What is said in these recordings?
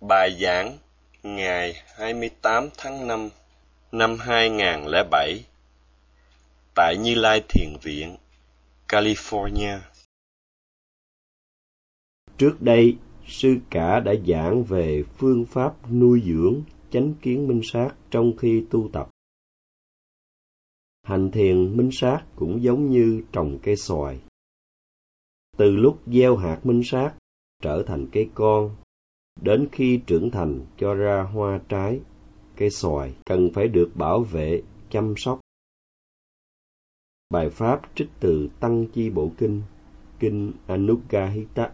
Bài giảng ngày 28 tháng 5 năm 2007 tại Như Lai Thiền Viện, California. Trước đây, sư cả đã giảng về phương pháp nuôi dưỡng chánh kiến minh sát trong khi tu tập. Hành thiền minh sát cũng giống như trồng cây xoài. Từ lúc gieo hạt minh sát trở thành cây con Đến khi trưởng thành cho ra hoa trái, cây xoài cần phải được bảo vệ, chăm sóc. Bài pháp trích từ Tăng Chi Bộ Kinh, Kinh Anugahita.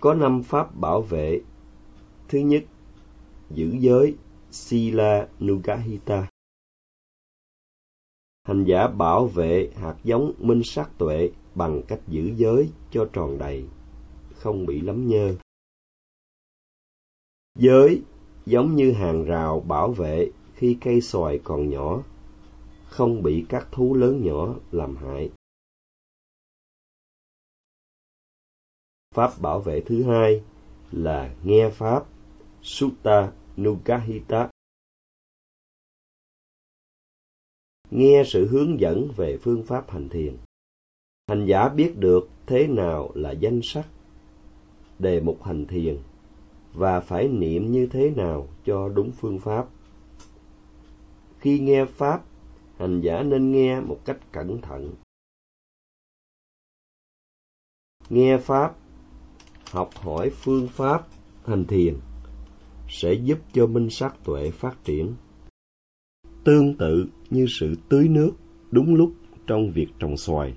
Có năm pháp bảo vệ. Thứ nhất, giữ giới Sila Nugahita. Hành giả bảo vệ hạt giống minh sát tuệ bằng cách giữ giới cho tròn đầy không bị lấm nhơ. Giới giống như hàng rào bảo vệ khi cây xoài còn nhỏ, không bị các thú lớn nhỏ làm hại. Pháp bảo vệ thứ hai là nghe Pháp Sutta Nugahita. Nghe sự hướng dẫn về phương pháp hành thiền. Hành giả biết được thế nào là danh sắc, đề mục hành thiền và phải niệm như thế nào cho đúng phương pháp. Khi nghe pháp, hành giả nên nghe một cách cẩn thận. Nghe pháp, học hỏi phương pháp hành thiền sẽ giúp cho minh sát tuệ phát triển. Tương tự như sự tưới nước đúng lúc trong việc trồng xoài.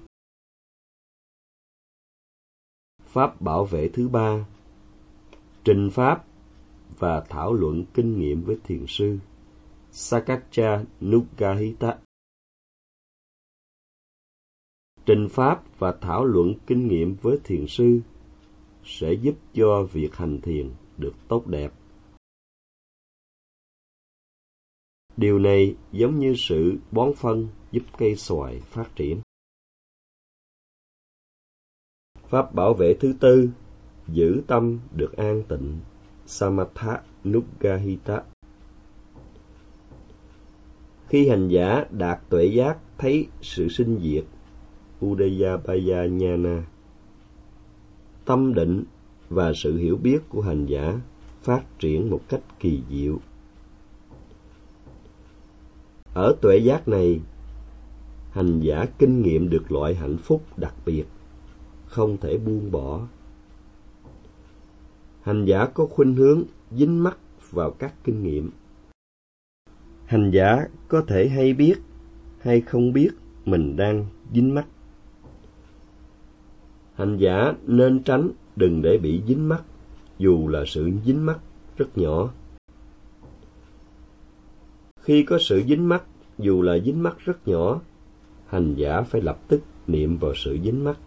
Pháp bảo vệ thứ ba Trình Pháp và thảo luận kinh nghiệm với thiền sư Sakacha Nukahita Trình Pháp và thảo luận kinh nghiệm với thiền sư sẽ giúp cho việc hành thiền được tốt đẹp. Điều này giống như sự bón phân giúp cây xoài phát triển. Pháp bảo vệ thứ tư, giữ tâm được an tịnh, Samatha Nugahita. Khi hành giả đạt tuệ giác thấy sự sinh diệt, Udayabaya Jnana, tâm định và sự hiểu biết của hành giả phát triển một cách kỳ diệu. Ở tuệ giác này, hành giả kinh nghiệm được loại hạnh phúc đặc biệt không thể buông bỏ. Hành giả có khuynh hướng dính mắc vào các kinh nghiệm. Hành giả có thể hay biết hay không biết mình đang dính mắc. Hành giả nên tránh đừng để bị dính mắc, dù là sự dính mắc rất nhỏ. Khi có sự dính mắc, dù là dính mắc rất nhỏ, hành giả phải lập tức niệm vào sự dính mắc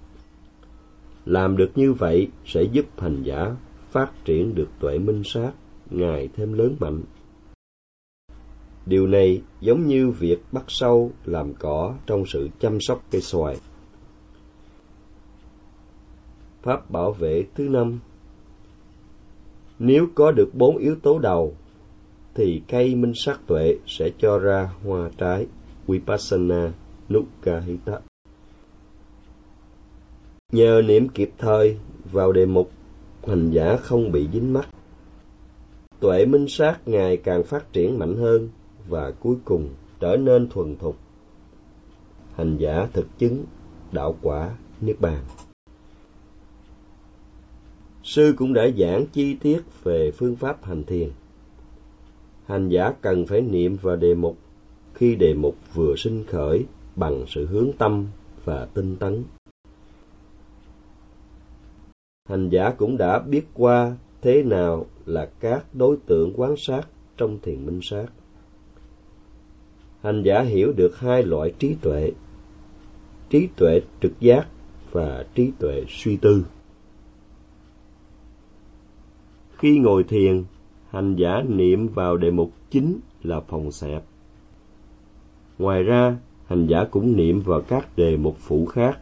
làm được như vậy sẽ giúp hành giả phát triển được tuệ minh sát ngày thêm lớn mạnh. Điều này giống như việc bắt sâu làm cỏ trong sự chăm sóc cây xoài. Pháp bảo vệ thứ năm Nếu có được bốn yếu tố đầu, thì cây minh sát tuệ sẽ cho ra hoa trái Vipassana Nukkahita. Nhờ niệm kịp thời vào đề mục, hành giả không bị dính mắc. Tuệ minh sát ngày càng phát triển mạnh hơn và cuối cùng trở nên thuần thục. Hành giả thực chứng đạo quả Niết Bàn. Sư cũng đã giảng chi tiết về phương pháp hành thiền. Hành giả cần phải niệm vào đề mục khi đề mục vừa sinh khởi bằng sự hướng tâm và tinh tấn hành giả cũng đã biết qua thế nào là các đối tượng quán sát trong thiền minh sát. Hành giả hiểu được hai loại trí tuệ, trí tuệ trực giác và trí tuệ suy tư. Khi ngồi thiền, hành giả niệm vào đề mục chính là phòng xẹp. Ngoài ra, hành giả cũng niệm vào các đề mục phụ khác.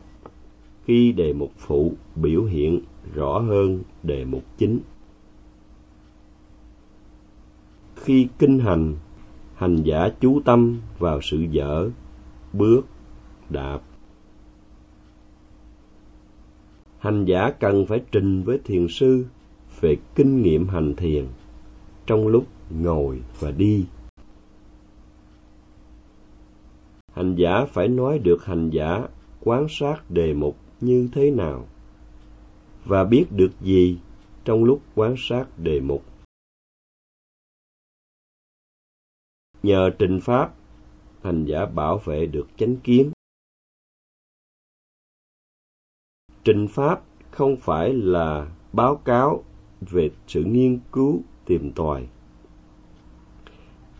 Khi đề mục phụ biểu hiện rõ hơn đề mục chính. Khi kinh hành, hành giả chú tâm vào sự dở, bước, đạp. Hành giả cần phải trình với thiền sư về kinh nghiệm hành thiền trong lúc ngồi và đi. Hành giả phải nói được hành giả quán sát đề mục như thế nào và biết được gì trong lúc quan sát đề mục. Nhờ trình pháp, hành giả bảo vệ được chánh kiến. Trình pháp không phải là báo cáo về sự nghiên cứu tìm tòi.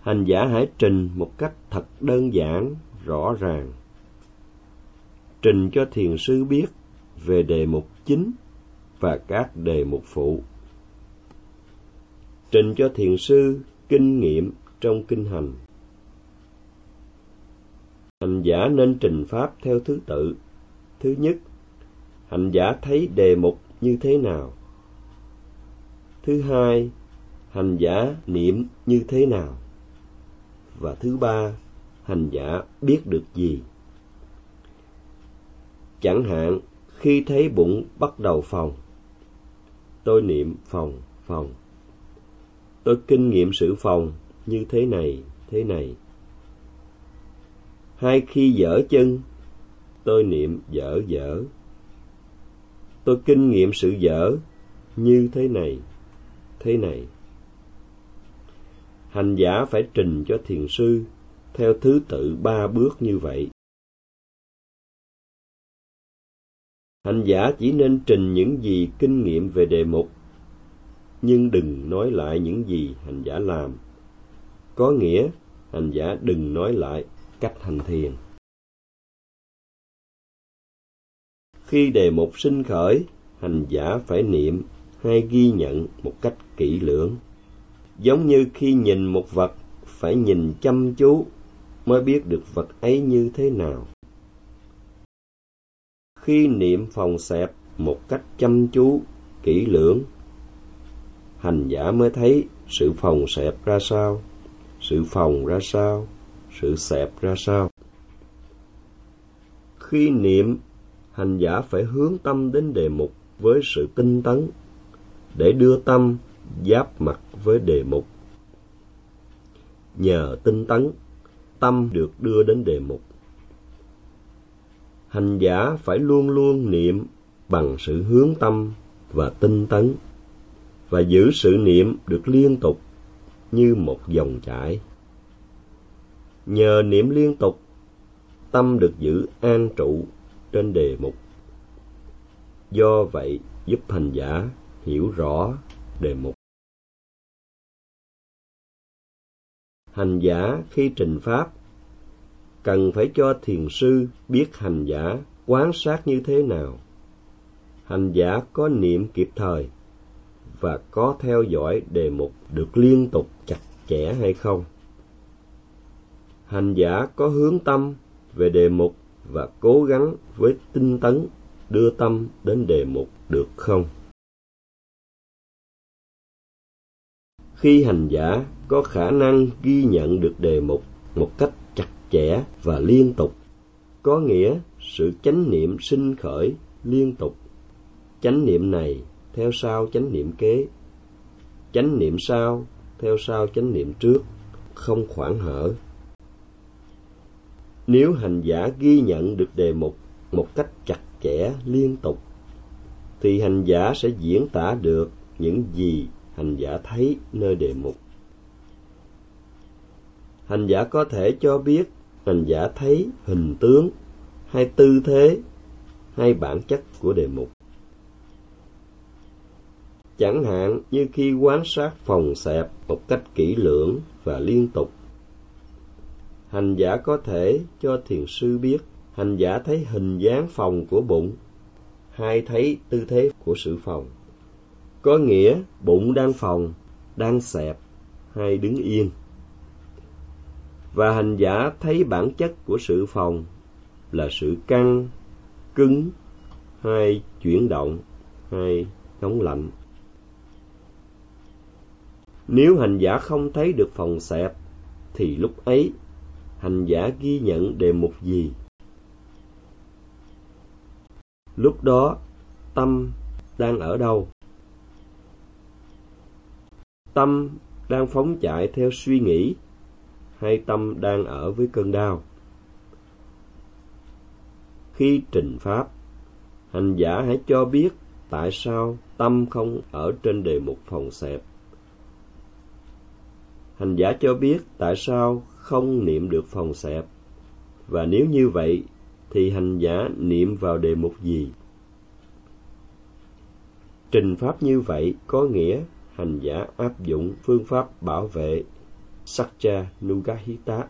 Hành giả hãy trình một cách thật đơn giản, rõ ràng. Trình cho thiền sư biết về đề mục chính và các đề mục phụ. Trình cho thiền sư kinh nghiệm trong kinh hành. Hành giả nên trình pháp theo thứ tự. Thứ nhất, hành giả thấy đề mục như thế nào? Thứ hai, hành giả niệm như thế nào? Và thứ ba, hành giả biết được gì? Chẳng hạn, khi thấy bụng bắt đầu phòng, tôi niệm phòng, phòng. Tôi kinh nghiệm sự phòng như thế này, thế này. hai khi dở chân, tôi niệm dở dở. Tôi kinh nghiệm sự dở như thế này, thế này. Hành giả phải trình cho thiền sư theo thứ tự ba bước như vậy. Hành giả chỉ nên trình những gì kinh nghiệm về đề mục, nhưng đừng nói lại những gì hành giả làm. Có nghĩa, hành giả đừng nói lại cách hành thiền. Khi đề mục sinh khởi, hành giả phải niệm hay ghi nhận một cách kỹ lưỡng. Giống như khi nhìn một vật, phải nhìn chăm chú mới biết được vật ấy như thế nào. Khi niệm phòng xẹp một cách chăm chú, kỹ lưỡng, hành giả mới thấy sự phòng xẹp ra sao, sự phòng ra sao, sự xẹp ra sao. Khi niệm, hành giả phải hướng tâm đến đề mục với sự tinh tấn, để đưa tâm giáp mặt với đề mục. Nhờ tinh tấn, tâm được đưa đến đề mục. Hành giả phải luôn luôn niệm bằng sự hướng tâm và tinh tấn, và giữ sự niệm được liên tục như một dòng chảy. Nhờ niệm liên tục, tâm được giữ an trụ trên đề mục. Do vậy, giúp hành giả hiểu rõ đề mục. Hành giả khi trình pháp cần phải cho thiền sư biết hành giả quán sát như thế nào. Hành giả có niệm kịp thời và có theo dõi đề mục được liên tục chặt chẽ hay không. Hành giả có hướng tâm về đề mục và cố gắng với tinh tấn đưa tâm đến đề mục được không? Khi hành giả có khả năng ghi nhận được đề mục một cách chặt chẽ và liên tục, có nghĩa sự chánh niệm sinh khởi liên tục. Chánh niệm này theo sau chánh niệm kế, chánh niệm sau theo sau chánh niệm trước, không khoảng hở. Nếu hành giả ghi nhận được đề mục một cách chặt chẽ liên tục, thì hành giả sẽ diễn tả được những gì hành giả thấy nơi đề mục. Hành giả có thể cho biết hành giả thấy hình tướng hay tư thế hay bản chất của đề mục. Chẳng hạn như khi quan sát phòng xẹp một cách kỹ lưỡng và liên tục. Hành giả có thể cho thiền sư biết hành giả thấy hình dáng phòng của bụng hay thấy tư thế của sự phòng. Có nghĩa bụng đang phòng, đang xẹp hay đứng yên. Và hành giả thấy bản chất của sự phòng là sự căng, cứng hay chuyển động hay nóng lạnh. Nếu hành giả không thấy được phòng xẹp, thì lúc ấy hành giả ghi nhận đề mục gì? Lúc đó, tâm đang ở đâu? Tâm đang phóng chạy theo suy nghĩ hay tâm đang ở với cơn đau? Khi trình pháp, hành giả hãy cho biết tại sao tâm không ở trên đề mục phòng xẹp. Hành giả cho biết tại sao không niệm được phòng xẹp. Và nếu như vậy, thì hành giả niệm vào đề mục gì? Trình pháp như vậy có nghĩa hành giả áp dụng phương pháp bảo vệ Satcha Nugahita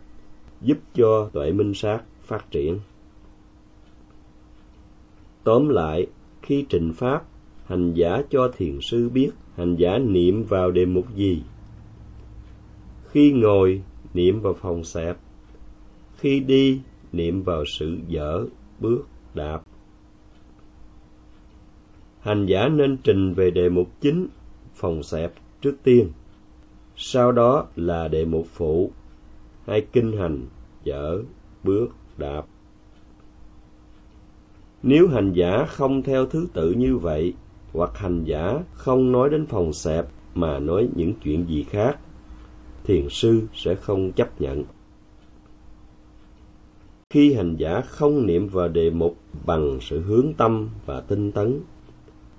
giúp cho tuệ minh sát phát triển. Tóm lại, khi trình pháp, hành giả cho thiền sư biết hành giả niệm vào đề mục gì. Khi ngồi, niệm vào phòng xẹp. Khi đi, niệm vào sự dở, bước, đạp. Hành giả nên trình về đề mục chính, phòng xẹp trước tiên. Sau đó là đề mục phụ, hay kinh hành, dở, bước, đạp. Nếu hành giả không theo thứ tự như vậy, hoặc hành giả không nói đến phòng xẹp mà nói những chuyện gì khác, thiền sư sẽ không chấp nhận. Khi hành giả không niệm vào đề mục bằng sự hướng tâm và tinh tấn,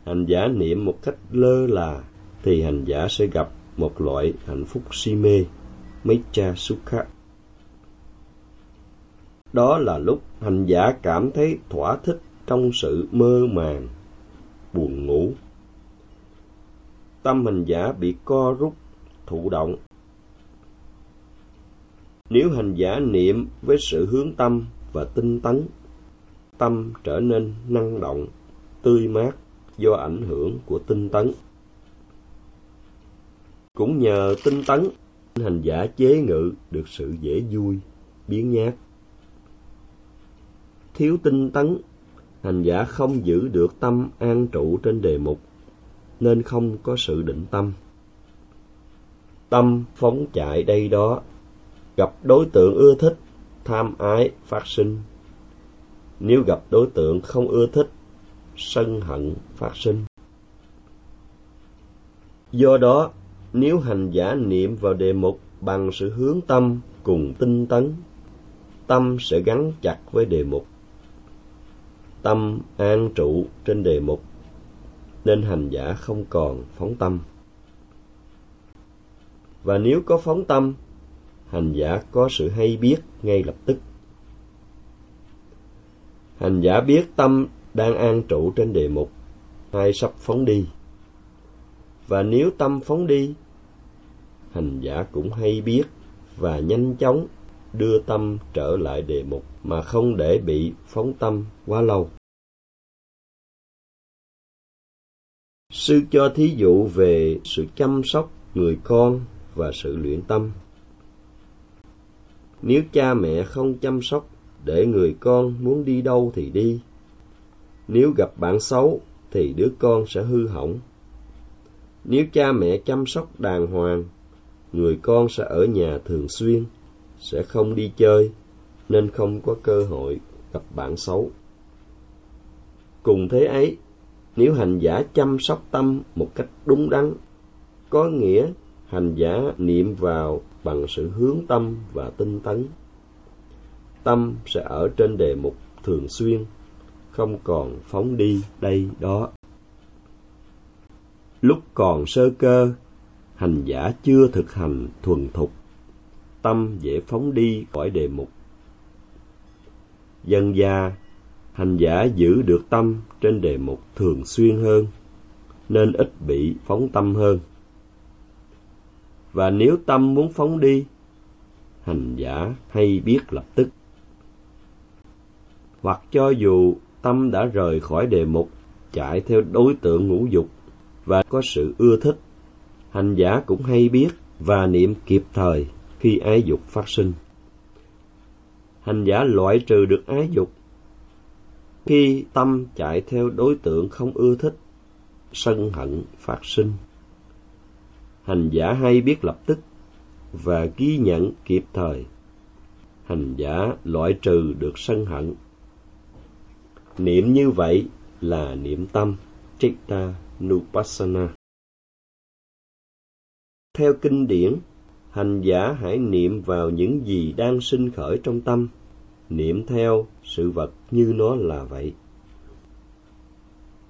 hành giả niệm một cách lơ là, thì hành giả sẽ gặp một loại hạnh phúc si mê, Mecha Sukha. Đó là lúc hành giả cảm thấy thỏa thích trong sự mơ màng, buồn ngủ. Tâm hành giả bị co rút, thụ động. Nếu hành giả niệm với sự hướng tâm và tinh tấn, tâm trở nên năng động, tươi mát do ảnh hưởng của tinh tấn. Cũng nhờ tinh tấn, hành giả chế ngự được sự dễ vui, biến nhát. Thiếu tinh tấn hành giả không giữ được tâm an trụ trên đề mục, nên không có sự định tâm. Tâm phóng chạy đây đó, gặp đối tượng ưa thích, tham ái phát sinh. Nếu gặp đối tượng không ưa thích, sân hận phát sinh. Do đó, nếu hành giả niệm vào đề mục bằng sự hướng tâm cùng tinh tấn, tâm sẽ gắn chặt với đề mục. Tâm an trụ trên đề mục nên hành giả không còn phóng tâm. Và nếu có phóng tâm hành giả có sự hay biết ngay lập tức. Hành giả biết tâm đang an trụ trên đề mục hay sắp phóng đi? Và nếu tâm phóng đi hành giả cũng hay biết và nhanh chóng đưa tâm trở lại đề mục mà không để bị phóng tâm quá lâu. Sư cho thí dụ về sự chăm sóc người con và sự luyện tâm. Nếu cha mẹ không chăm sóc để người con muốn đi đâu thì đi, nếu gặp bạn xấu thì đứa con sẽ hư hỏng. Nếu cha mẹ chăm sóc đàng hoàng, người con sẽ ở nhà thường xuyên, sẽ không đi chơi, nên không có cơ hội gặp bạn xấu. Cùng thế ấy, nếu hành giả chăm sóc tâm một cách đúng đắn, có nghĩa hành giả niệm vào bằng sự hướng tâm và tinh tấn. Tâm sẽ ở trên đề mục thường xuyên, không còn phóng đi đây đó. Lúc còn sơ cơ, hành giả chưa thực hành thuần thục, tâm dễ phóng đi khỏi đề mục. Dân gia hành giả giữ được tâm trên đề mục thường xuyên hơn, nên ít bị phóng tâm hơn. Và nếu tâm muốn phóng đi, hành giả hay biết lập tức. Hoặc cho dù tâm đã rời khỏi đề mục, chạy theo đối tượng ngũ dục và có sự ưa thích, hành giả cũng hay biết và niệm kịp thời khi ái dục phát sinh. Hành giả loại trừ được ái dục khi tâm chạy theo đối tượng không ưa thích, sân hận phát sinh. hành giả hay biết lập tức và ghi nhận kịp thời. Hành giả loại trừ được sân hận. Niệm như vậy là niệm tâm, Chitta Nupassana. Theo kinh điển, hành giả hãy niệm vào những gì đang sinh khởi trong tâm, niệm theo sự vật như nó là vậy.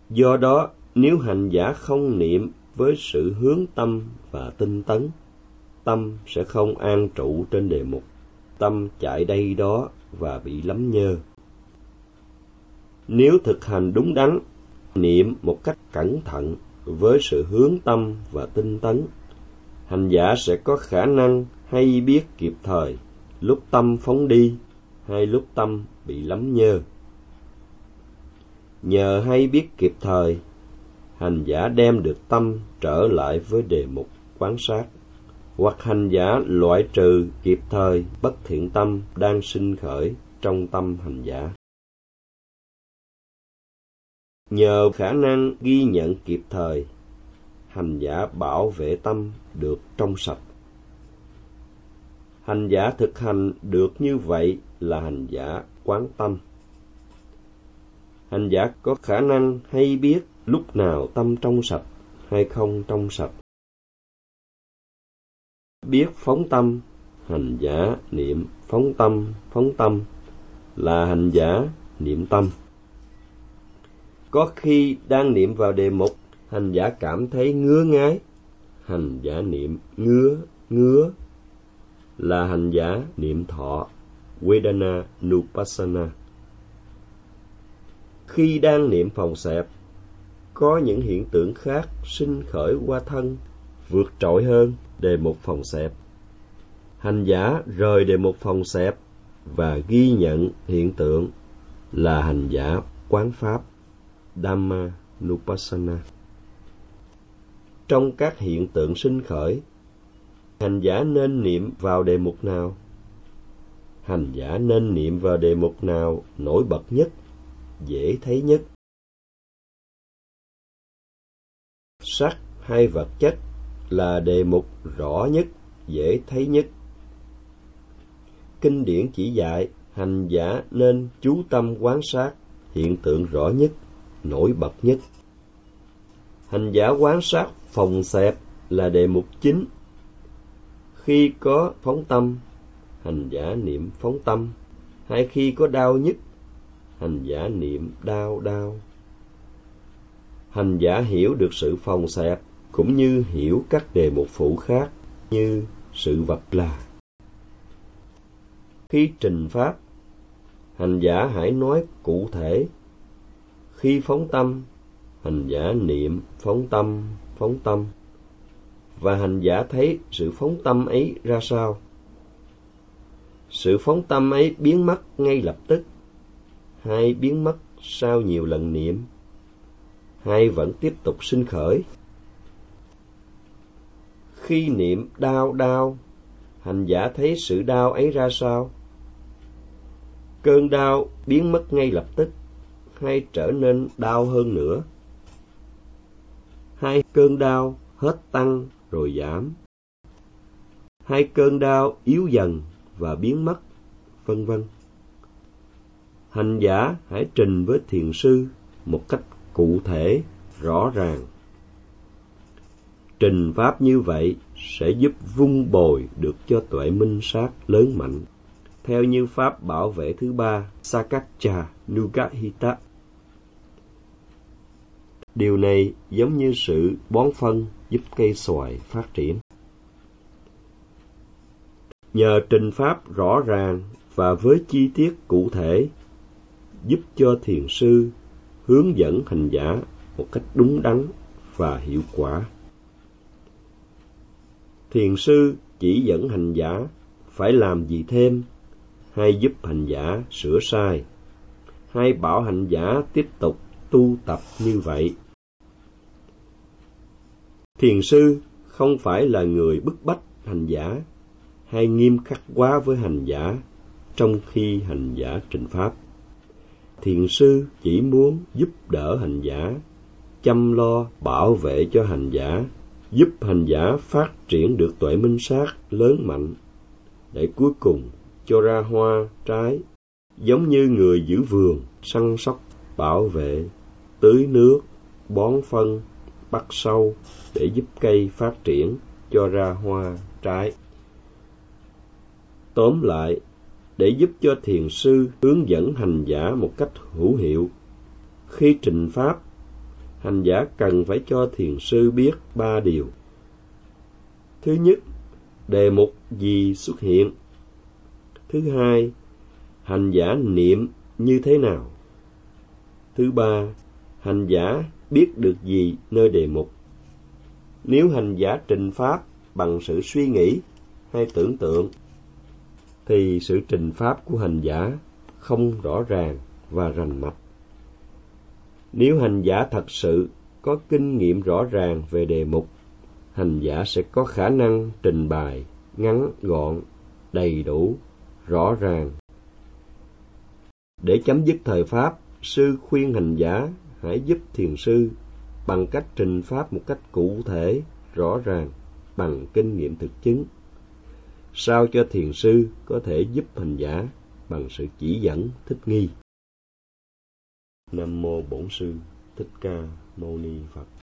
Do đó, nếu hành giả không niệm với sự hướng tâm và tinh tấn, tâm sẽ không an trụ trên đề mục, tâm chạy đây đó và bị lắm nhơ. Nếu thực hành đúng đắn, niệm một cách cẩn thận với sự hướng tâm và tinh tấn, hành giả sẽ có khả năng hay biết kịp thời lúc tâm phóng đi hay lúc tâm bị lắm nhơ. Nhờ hay biết kịp thời, hành giả đem được tâm trở lại với đề mục quán sát, hoặc hành giả loại trừ kịp thời bất thiện tâm đang sinh khởi trong tâm hành giả. Nhờ khả năng ghi nhận kịp thời, hành giả bảo vệ tâm được trong sạch. Hành giả thực hành được như vậy là hành giả quán tâm. Hành giả có khả năng hay biết lúc nào tâm trong sạch hay không trong sạch. Biết phóng tâm, hành giả niệm phóng tâm, phóng tâm là hành giả niệm tâm. Có khi đang niệm vào đề mục, hành giả cảm thấy ngứa ngái, hành giả niệm ngứa, ngứa là hành giả niệm thọ Vedana Nupassana. Khi đang niệm phòng xẹp, có những hiện tượng khác sinh khởi qua thân, vượt trội hơn đề mục phòng xẹp. Hành giả rời đề mục phòng xẹp và ghi nhận hiện tượng là hành giả quán pháp Dhamma Nupassana. Trong các hiện tượng sinh khởi, hành giả nên niệm vào đề mục nào? Hành giả nên niệm vào đề mục nào nổi bật nhất, dễ thấy nhất? Sắc hay vật chất là đề mục rõ nhất, dễ thấy nhất. Kinh điển chỉ dạy hành giả nên chú tâm quan sát hiện tượng rõ nhất, nổi bật nhất. Hành giả quan sát phòng xẹp là đề mục chính. Khi có phóng tâm, hành giả niệm phóng tâm, hay khi có đau nhức hành giả niệm đau đau. Hành giả hiểu được sự phòng xẹp cũng như hiểu các đề mục phụ khác như sự vật là. Khi trình pháp, hành giả hãy nói cụ thể. Khi phóng tâm, hành giả niệm phóng tâm, phóng tâm. Và hành giả thấy sự phóng tâm ấy ra sao? Sự phóng tâm ấy biến mất ngay lập tức, hay biến mất sau nhiều lần niệm, hay vẫn tiếp tục sinh khởi. Khi niệm đau đau, hành giả thấy sự đau ấy ra sao? Cơn đau biến mất ngay lập tức, hay trở nên đau hơn nữa? Hai cơn đau hết tăng rồi giảm? Hai cơn đau yếu dần và biến mất, vân vân. Hành giả hãy trình với thiền sư một cách cụ thể, rõ ràng. Trình pháp như vậy sẽ giúp vung bồi được cho tuệ minh sát lớn mạnh. Theo như pháp bảo vệ thứ ba, Sakaccha Nugahita. Điều này giống như sự bón phân giúp cây xoài phát triển. Nhờ trình pháp rõ ràng và với chi tiết cụ thể, giúp cho thiền sư hướng dẫn hành giả một cách đúng đắn và hiệu quả. Thiền sư chỉ dẫn hành giả phải làm gì thêm, hay giúp hành giả sửa sai, hay bảo hành giả tiếp tục tu tập như vậy. Thiền sư không phải là người bức bách hành giả hay nghiêm khắc quá với hành giả trong khi hành giả trình pháp. Thiền sư chỉ muốn giúp đỡ hành giả, chăm lo bảo vệ cho hành giả giúp hành giả phát triển được tuệ minh sát lớn mạnh, để cuối cùng cho ra hoa, trái, giống như người giữ vườn, săn sóc, bảo vệ, tưới nước, bón phân, bắt sâu để giúp cây phát triển, cho ra hoa, trái. Tóm lại, để giúp cho thiền sư hướng dẫn hành giả một cách hữu hiệu. Khi trình pháp, hành giả cần phải cho thiền sư biết ba điều. Thứ nhất, đề mục gì xuất hiện. Thứ hai, hành giả niệm như thế nào. Thứ ba, hành giả biết được gì nơi đề mục. Nếu hành giả trình pháp bằng sự suy nghĩ hay tưởng tượng thì sự trình pháp của hành giả không rõ ràng và rành mạch. Nếu hành giả thật sự có kinh nghiệm rõ ràng về đề mục, hành giả sẽ có khả năng trình bày ngắn gọn, đầy đủ, rõ ràng. Để chấm dứt thời pháp, sư khuyên hành giả hãy giúp thiền sư bằng cách trình pháp một cách cụ thể, rõ ràng, bằng kinh nghiệm thực chứng sao cho thiền sư có thể giúp hành giả bằng sự chỉ dẫn thích nghi. Nam mô Bổn sư Thích Ca Mâu Ni Phật.